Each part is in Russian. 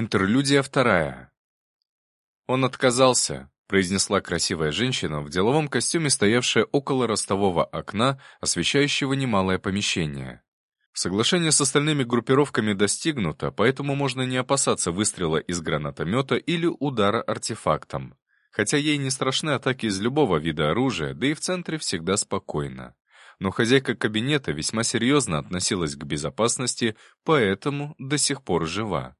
Интерлюдия вторая. Он отказался, произнесла красивая женщина в деловом костюме, стоявшая около ростового окна, освещающего немалое помещение. Соглашение с остальными группировками достигнуто, поэтому можно не опасаться выстрела из гранатомета или удара артефактом. Хотя ей не страшны атаки из любого вида оружия, да и в центре всегда спокойно. Но хозяйка кабинета весьма серьезно относилась к безопасности, поэтому до сих пор жива.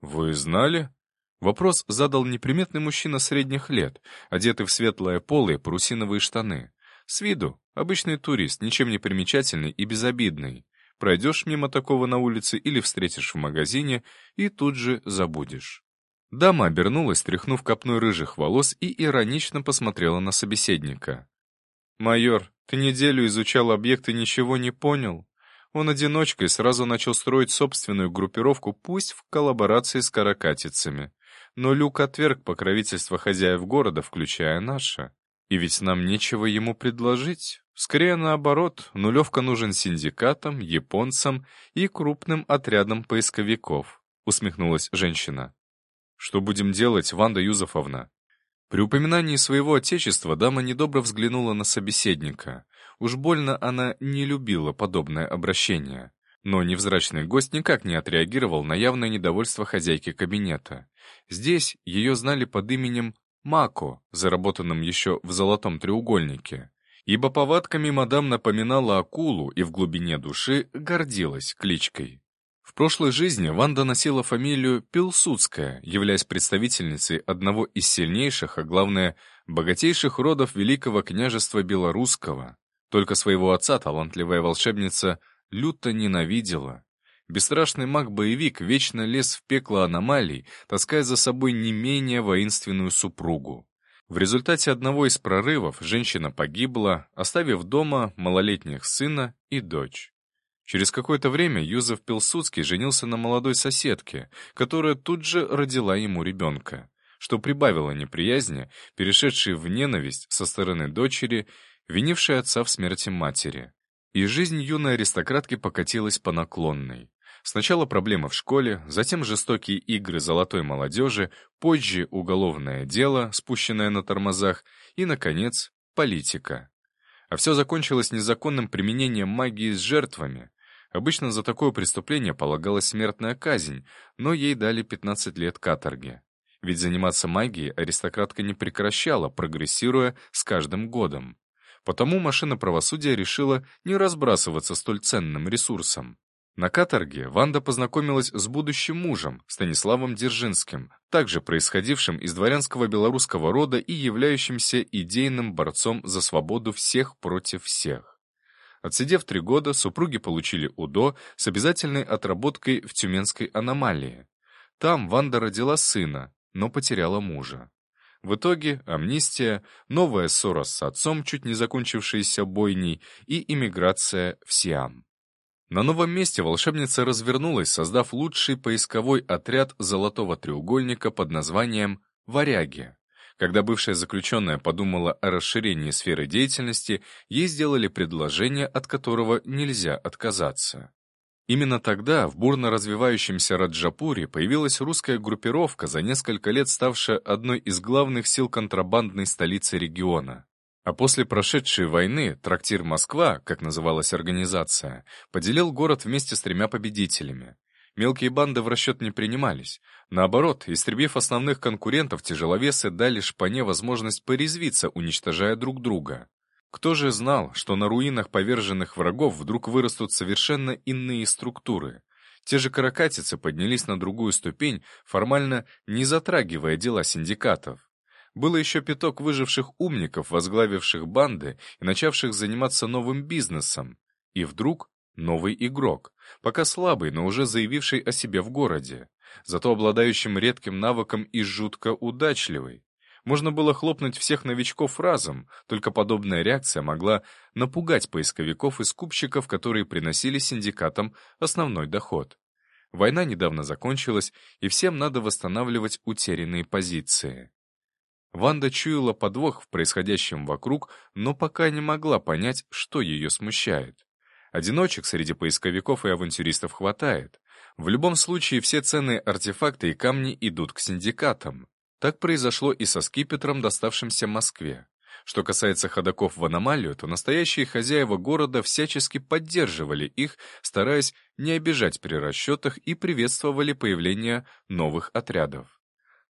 «Вы знали?» Вопрос задал неприметный мужчина средних лет, одетый в светлое поло и парусиновые штаны. С виду обычный турист, ничем не примечательный и безобидный. Пройдешь мимо такого на улице или встретишь в магазине, и тут же забудешь. Дама обернулась, тряхнув копной рыжих волос, и иронично посмотрела на собеседника. «Майор, ты неделю изучал объект и ничего не понял?» Он одиночкой сразу начал строить собственную группировку, пусть в коллаборации с каракатицами. Но Люк отверг покровительство хозяев города, включая наше. И ведь нам нечего ему предложить. Скорее наоборот, нулевка нужен синдикатам, японцам и крупным отрядам поисковиков, усмехнулась женщина. Что будем делать, Ванда Юзефовна? При упоминании своего отечества дама недобро взглянула на собеседника. Уж больно она не любила подобное обращение. Но невзрачный гость никак не отреагировал на явное недовольство хозяйки кабинета. Здесь ее знали под именем Мако, заработанным еще в золотом треугольнике. Ибо повадками мадам напоминала акулу и в глубине души гордилась кличкой. В прошлой жизни Ванда носила фамилию Пилсудская, являясь представительницей одного из сильнейших, а главное, богатейших родов Великого княжества Белорусского. Только своего отца талантливая волшебница люто ненавидела. Бесстрашный маг-боевик вечно лез в пекло аномалий, таская за собой не менее воинственную супругу. В результате одного из прорывов женщина погибла, оставив дома малолетних сына и дочь. Через какое-то время Юзеф Пилсудский женился на молодой соседке, которая тут же родила ему ребенка, что прибавило неприязни, перешедшей в ненависть со стороны дочери, винившей отца в смерти матери. И жизнь юной аристократки покатилась по наклонной. Сначала проблемы в школе, затем жестокие игры золотой молодежи, позже уголовное дело, спущенное на тормозах, и, наконец, политика. А все закончилось незаконным применением магии с жертвами. Обычно за такое преступление полагалась смертная казнь, но ей дали 15 лет каторги. Ведь заниматься магией аристократка не прекращала, прогрессируя с каждым годом. Потому машина правосудия решила не разбрасываться столь ценным ресурсом. На каторге Ванда познакомилась с будущим мужем, Станиславом Дзержинским, также происходившим из дворянского белорусского рода и являющимся идейным борцом за свободу всех против всех. Отсидев три года, супруги получили УДО с обязательной отработкой в Тюменской аномалии. Там Ванда родила сына, но потеряла мужа. В итоге амнистия, новая ссора с отцом, чуть не закончившаяся бойней, и иммиграция в Сиам. На новом месте волшебница развернулась, создав лучший поисковой отряд золотого треугольника под названием «Варяги». Когда бывшая заключенная подумала о расширении сферы деятельности, ей сделали предложение, от которого нельзя отказаться. Именно тогда в бурно развивающемся Раджапуре появилась русская группировка, за несколько лет ставшая одной из главных сил контрабандной столицы региона. А после прошедшей войны трактир «Москва», как называлась организация, поделил город вместе с тремя победителями. Мелкие банды в расчет не принимались. Наоборот, истребив основных конкурентов, тяжеловесы дали шпане возможность порезвиться, уничтожая друг друга. Кто же знал, что на руинах поверженных врагов вдруг вырастут совершенно иные структуры? Те же каракатицы поднялись на другую ступень, формально не затрагивая дела синдикатов. Было еще пяток выживших умников, возглавивших банды и начавших заниматься новым бизнесом. И вдруг новый игрок, пока слабый, но уже заявивший о себе в городе, зато обладающим редким навыком и жутко удачливый. Можно было хлопнуть всех новичков разом, только подобная реакция могла напугать поисковиков и скупщиков, которые приносили синдикатам основной доход. Война недавно закончилась, и всем надо восстанавливать утерянные позиции. Ванда чуяла подвох в происходящем вокруг, но пока не могла понять, что ее смущает. Одиночек среди поисковиков и авантюристов хватает. В любом случае, все ценные артефакты и камни идут к синдикатам. Так произошло и со скипетром, доставшимся Москве. Что касается ходоков в аномалию, то настоящие хозяева города всячески поддерживали их, стараясь не обижать при расчетах и приветствовали появление новых отрядов.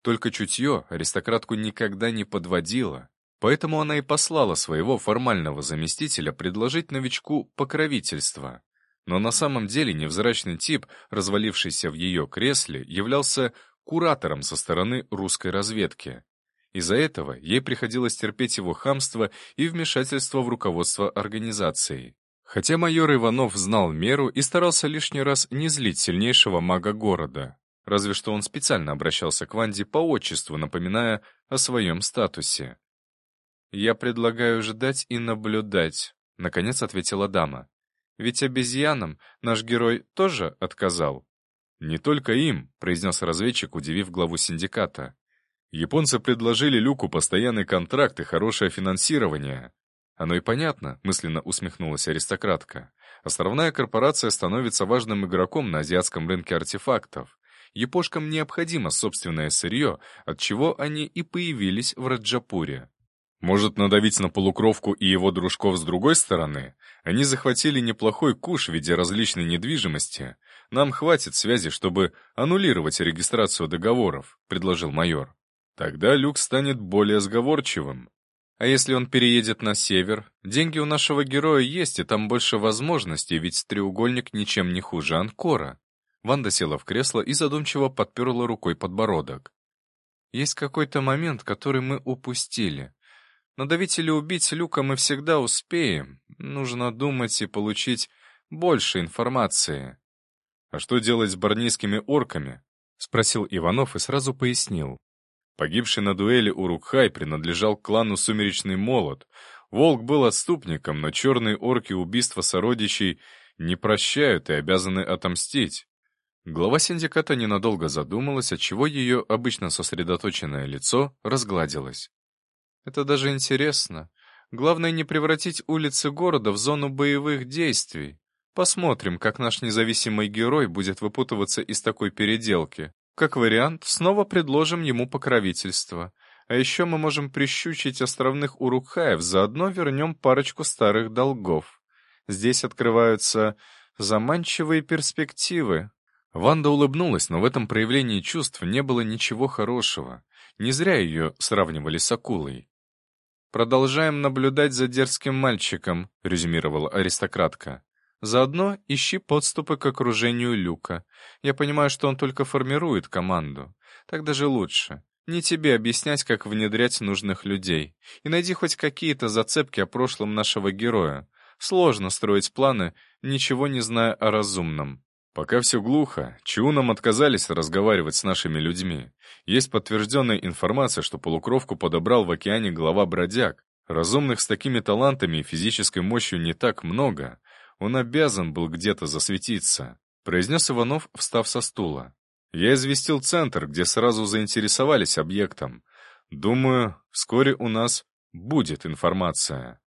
Только чутье аристократку никогда не подводило, поэтому она и послала своего формального заместителя предложить новичку покровительство. Но на самом деле невзрачный тип, развалившийся в ее кресле, являлся куратором со стороны русской разведки. Из-за этого ей приходилось терпеть его хамство и вмешательство в руководство организацией. Хотя майор Иванов знал меру и старался лишний раз не злить сильнейшего мага города. Разве что он специально обращался к Ванде по отчеству, напоминая о своем статусе. «Я предлагаю ждать и наблюдать», — наконец ответила дама. «Ведь обезьянам наш герой тоже отказал». «Не только им», — произнес разведчик, удивив главу синдиката. Японцы предложили Люку постоянный контракт и хорошее финансирование. Оно и понятно, мысленно усмехнулась аристократка. Островная корпорация становится важным игроком на азиатском рынке артефактов. Япошкам необходимо собственное сырье, от чего они и появились в Раджапуре. Может, надавить на полукровку и его дружков с другой стороны? Они захватили неплохой куш в виде различной недвижимости. Нам хватит связи, чтобы аннулировать регистрацию договоров, предложил майор. Тогда Люк станет более сговорчивым. А если он переедет на север? Деньги у нашего героя есть, и там больше возможностей, ведь треугольник ничем не хуже Анкора. Ванда села в кресло и задумчиво подперла рукой подбородок. Есть какой-то момент, который мы упустили. Надавить или убить Люка мы всегда успеем. Нужно думать и получить больше информации. «А что делать с барнийскими орками?» — спросил Иванов и сразу пояснил. Погибший на дуэли Урукхай принадлежал клану Сумеречный Молот. Волк был отступником, но черные орки убийства сородичей не прощают и обязаны отомстить. Глава синдиката ненадолго задумалась, отчего ее обычно сосредоточенное лицо разгладилось. «Это даже интересно. Главное не превратить улицы города в зону боевых действий. Посмотрим, как наш независимый герой будет выпутываться из такой переделки. Как вариант, снова предложим ему покровительство. А еще мы можем прищучить островных урукхаев, заодно вернем парочку старых долгов. Здесь открываются заманчивые перспективы. Ванда улыбнулась, но в этом проявлении чувств не было ничего хорошего. Не зря ее сравнивали с акулой. «Продолжаем наблюдать за дерзким мальчиком», — резюмировала аристократка. Заодно ищи подступы к окружению Люка. Я понимаю, что он только формирует команду. Так даже лучше. Не тебе объяснять, как внедрять нужных людей. И найди хоть какие-то зацепки о прошлом нашего героя. Сложно строить планы, ничего не зная о разумном. Пока все глухо, Чиунам отказались разговаривать с нашими людьми. Есть подтвержденная информация, что полукровку подобрал в океане глава бродяг. Разумных с такими талантами и физической мощью не так много. Он обязан был где-то засветиться», — произнес Иванов, встав со стула. «Я известил центр, где сразу заинтересовались объектом. Думаю, вскоре у нас будет информация».